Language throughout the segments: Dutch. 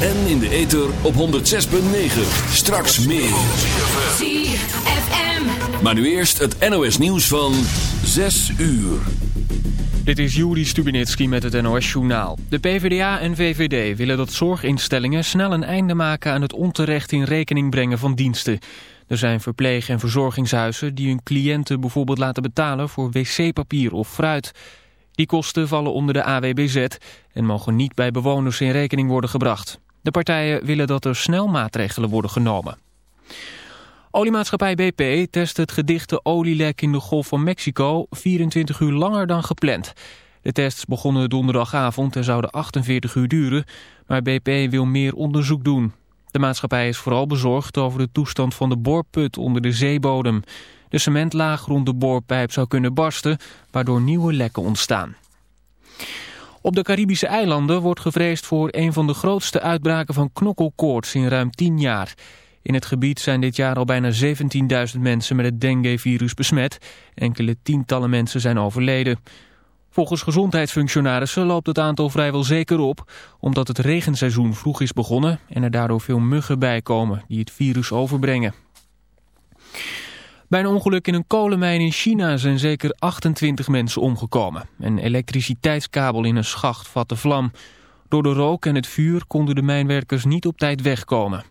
En in de ether op 106.9. Straks meer. ZFM. Maar nu eerst het NOS nieuws van 6 uur. Dit is Juri Stubinitski met het NOS-journaal. De PvdA en VVD willen dat zorginstellingen snel een einde maken aan het onterecht in rekening brengen van diensten. Er zijn verpleeg- en verzorgingshuizen die hun cliënten bijvoorbeeld laten betalen voor wc-papier of fruit. Die kosten vallen onder de AWBZ en mogen niet bij bewoners in rekening worden gebracht. De partijen willen dat er snel maatregelen worden genomen. Oliemaatschappij BP test het gedichte olielek in de Golf van Mexico 24 uur langer dan gepland. De tests begonnen donderdagavond en zouden 48 uur duren, maar BP wil meer onderzoek doen. De maatschappij is vooral bezorgd over de toestand van de boorput onder de zeebodem. De cementlaag rond de boorpijp zou kunnen barsten, waardoor nieuwe lekken ontstaan. Op de Caribische eilanden wordt gevreesd voor een van de grootste uitbraken van knokkelkoorts in ruim 10 jaar. In het gebied zijn dit jaar al bijna 17.000 mensen met het dengue-virus besmet. Enkele tientallen mensen zijn overleden. Volgens gezondheidsfunctionarissen loopt het aantal vrijwel zeker op... omdat het regenseizoen vroeg is begonnen en er daardoor veel muggen bijkomen die het virus overbrengen. Bij een ongeluk in een kolenmijn in China zijn zeker 28 mensen omgekomen. Een elektriciteitskabel in een schacht vatte vlam. Door de rook en het vuur konden de mijnwerkers niet op tijd wegkomen.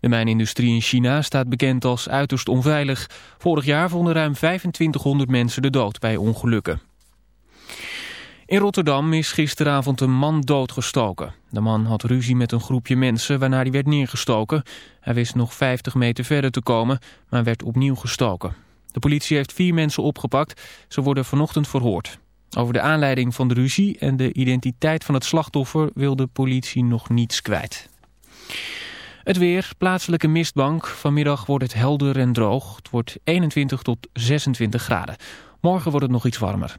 De mijnindustrie in China staat bekend als uiterst onveilig. Vorig jaar vonden ruim 2500 mensen de dood bij ongelukken. In Rotterdam is gisteravond een man doodgestoken. De man had ruzie met een groepje mensen waarna hij werd neergestoken. Hij wist nog 50 meter verder te komen, maar werd opnieuw gestoken. De politie heeft vier mensen opgepakt. Ze worden vanochtend verhoord. Over de aanleiding van de ruzie en de identiteit van het slachtoffer wil de politie nog niets kwijt. Het weer, plaatselijke mistbank. Vanmiddag wordt het helder en droog. Het wordt 21 tot 26 graden. Morgen wordt het nog iets warmer.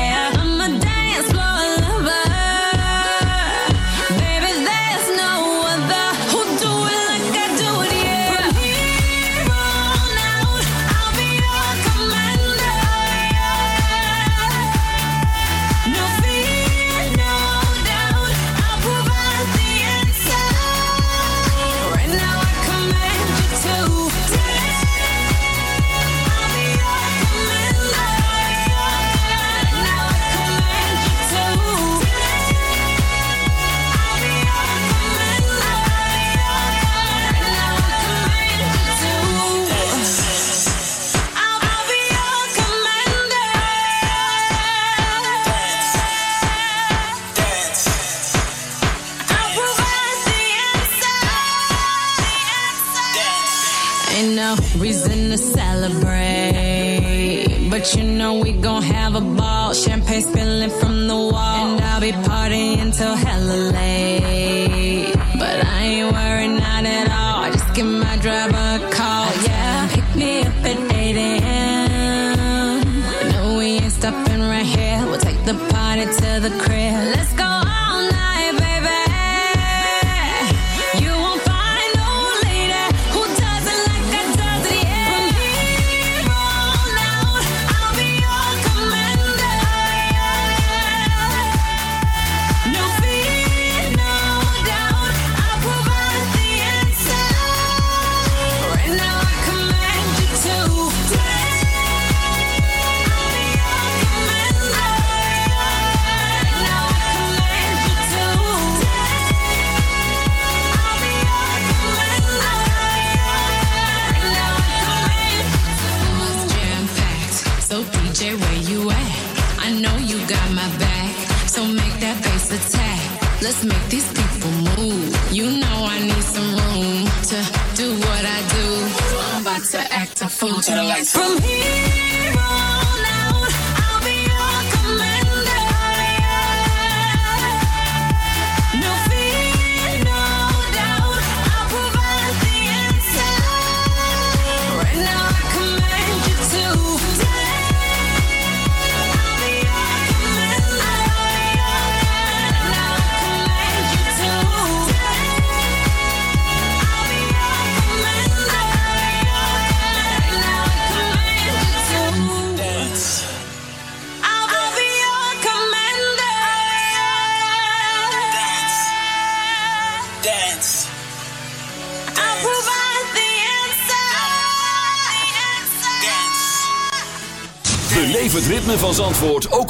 party to the crib. Let's go.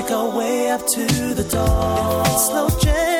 make our way up to the door. Slow jam.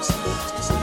Thanks.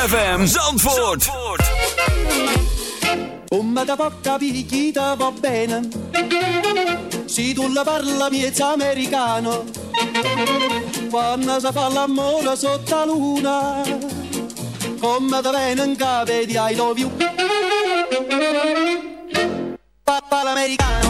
ZFM Zandvoort. Come da porta picchita va bene, se tu la parla miezza americano, quando si fa l'amore sotto la luna, come da bene in capo di I love you. Papà l'americano.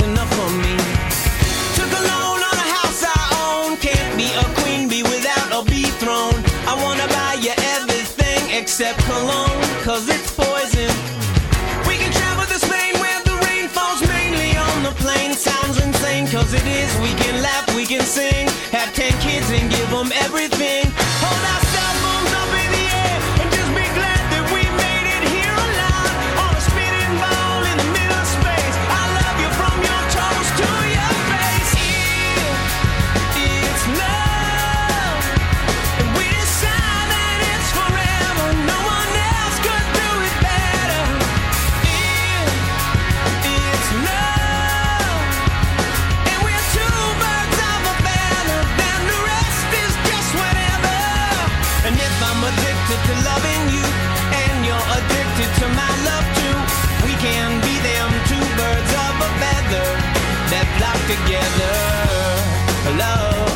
enough for me. Took a loan on a house I own. Can't be a queen bee without. I wanna buy you everything except cause it's poison. We can travel to Spain where the rain falls mainly on the. Sounds insane, 'cause it is. We love,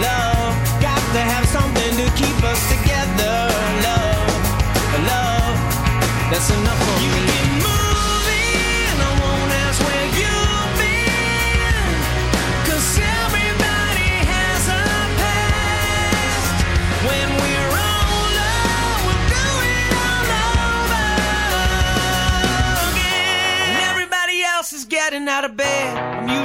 love. Got to have something to keep us together, love, love. That's enough for you me. move I won't ask where you've everybody has a past. When we're we'll do it all over again. And everybody else is getting out of bed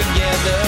together.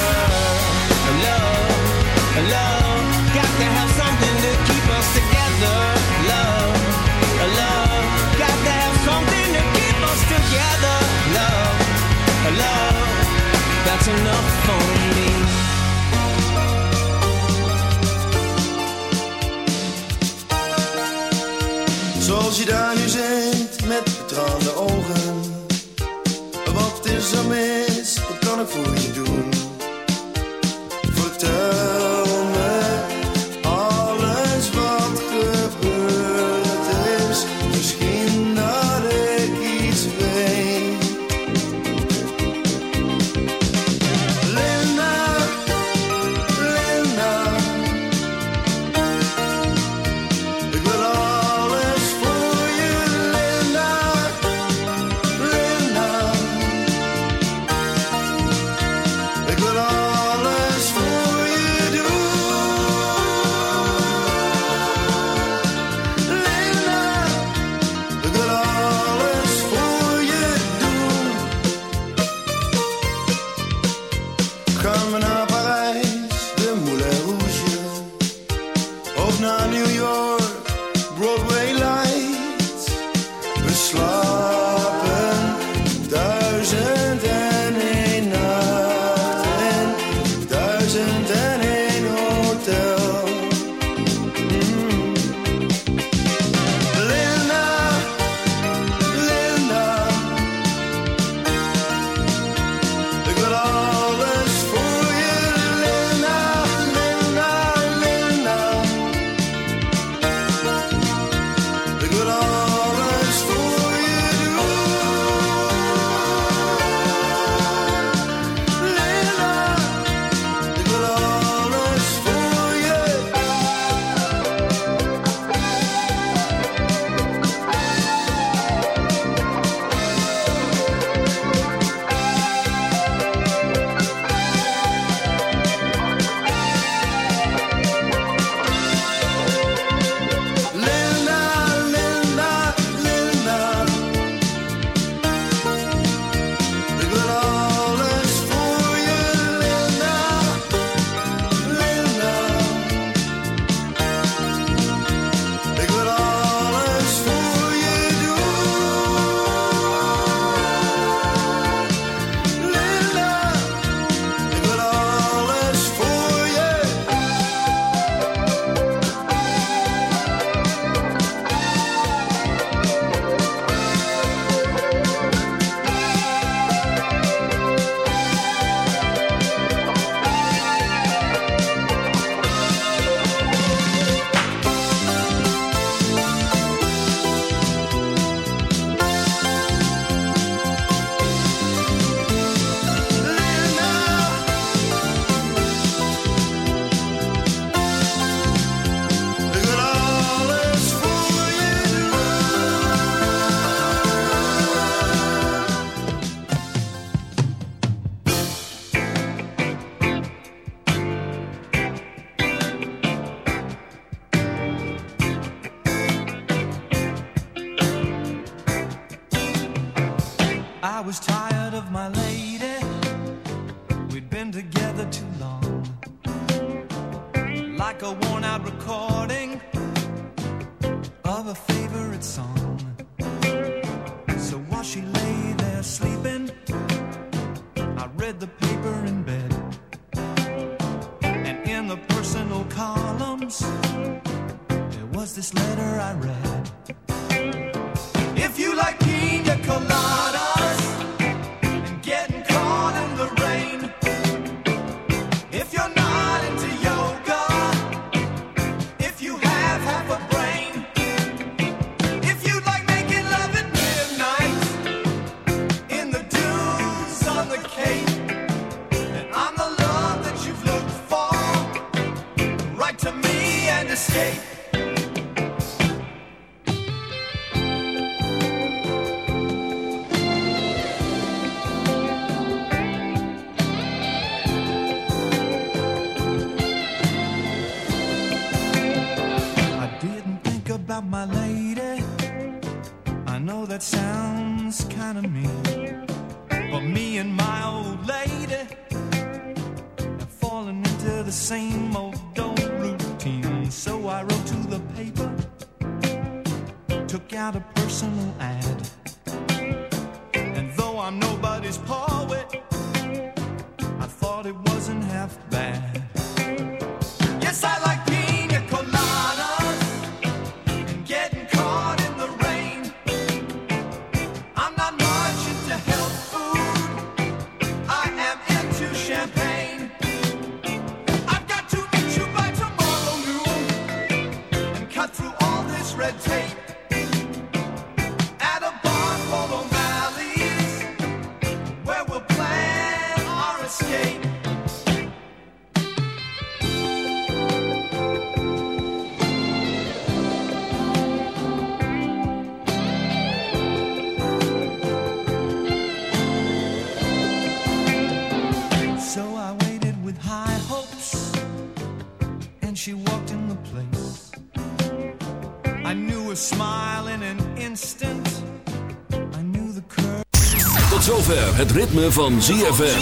Het ritme van ZFM.